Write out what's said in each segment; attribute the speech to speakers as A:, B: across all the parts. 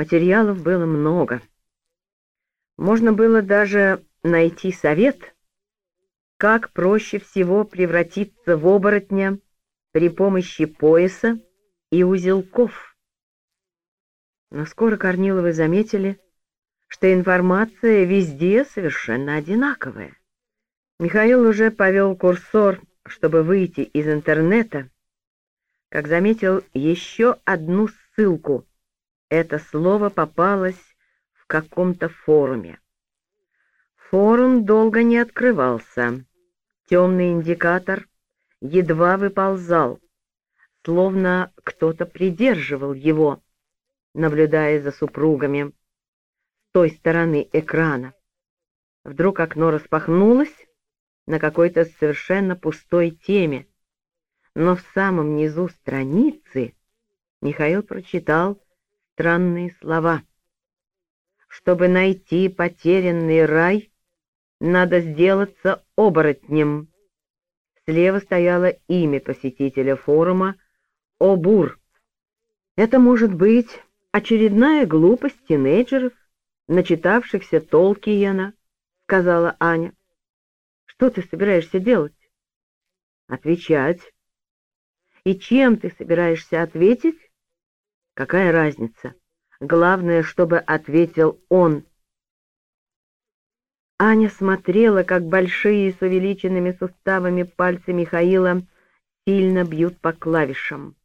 A: Материалов было много. Можно было даже найти совет, как проще всего превратиться в оборотня при помощи пояса и узелков. Но скоро Корниловы заметили, что информация везде совершенно одинаковая. Михаил уже повел курсор, чтобы выйти из интернета, как заметил еще одну ссылку. Это слово попалось в каком-то форуме. Форум долго не открывался. Темный индикатор едва выползал, словно кто-то придерживал его, наблюдая за супругами с той стороны экрана. Вдруг окно распахнулось на какой-то совершенно пустой теме, но в самом низу страницы Михаил прочитал странные слова. «Чтобы найти потерянный рай, надо сделаться оборотнем. Слева стояло имя посетителя форума Обур. Это может быть очередная глупость тинейджеров, начитавшихся Толкиена, сказала Аня. Что ты собираешься делать? Отвечать. И чем ты собираешься ответить? Какая разница? Главное, чтобы ответил он. Аня смотрела, как большие с увеличенными суставами пальцы Михаила сильно бьют по клавишам.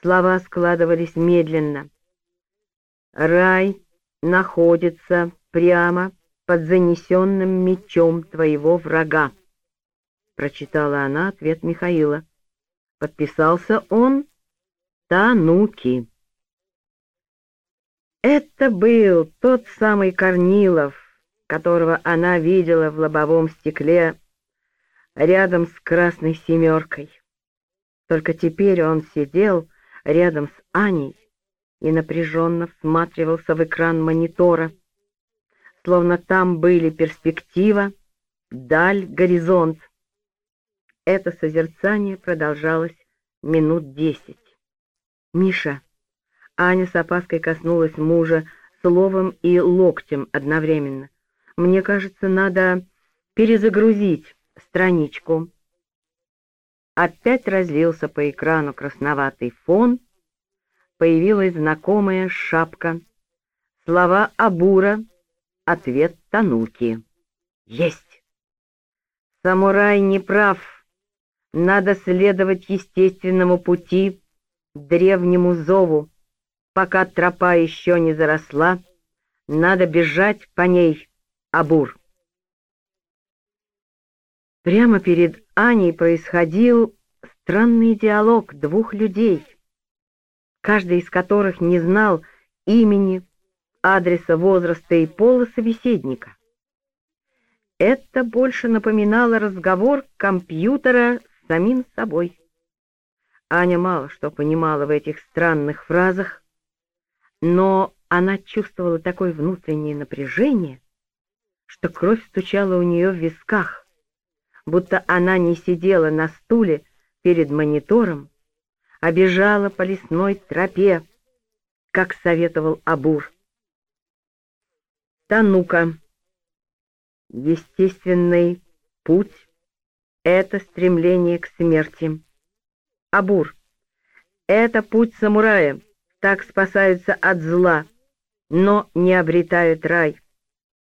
A: Слова складывались медленно. «Рай находится прямо под занесенным мечом твоего врага», — прочитала она ответ Михаила. Подписался он Тануки. Это был тот самый Корнилов, которого она видела в лобовом стекле рядом с красной семеркой. Только теперь он сидел рядом с Аней и напряженно всматривался в экран монитора, словно там были перспектива, даль, горизонт. Это созерцание продолжалось минут десять. «Миша!» Аня с опаской коснулась мужа словом и локтем одновременно. Мне кажется, надо перезагрузить страничку. Опять разлился по экрану красноватый фон, появилась знакомая шапка. Слова Абура, ответ Тануки. Есть! Самурай не прав. Надо следовать естественному пути, древнему зову. Пока тропа еще не заросла, надо бежать по ней — Абур. Прямо перед Аней происходил странный диалог двух людей, каждый из которых не знал имени, адреса, возраста и пола собеседника. Это больше напоминало разговор компьютера с самим собой. Аня мало что понимала в этих странных фразах, но она чувствовала такое внутреннее напряжение, что кровь стучала у нее в висках, будто она не сидела на стуле перед монитором, а бежала по лесной тропе, как советовал Абур. Танука. Естественный путь — это стремление к смерти. Абур. Это путь самурая, так спасаются от зла, но не обретают рай.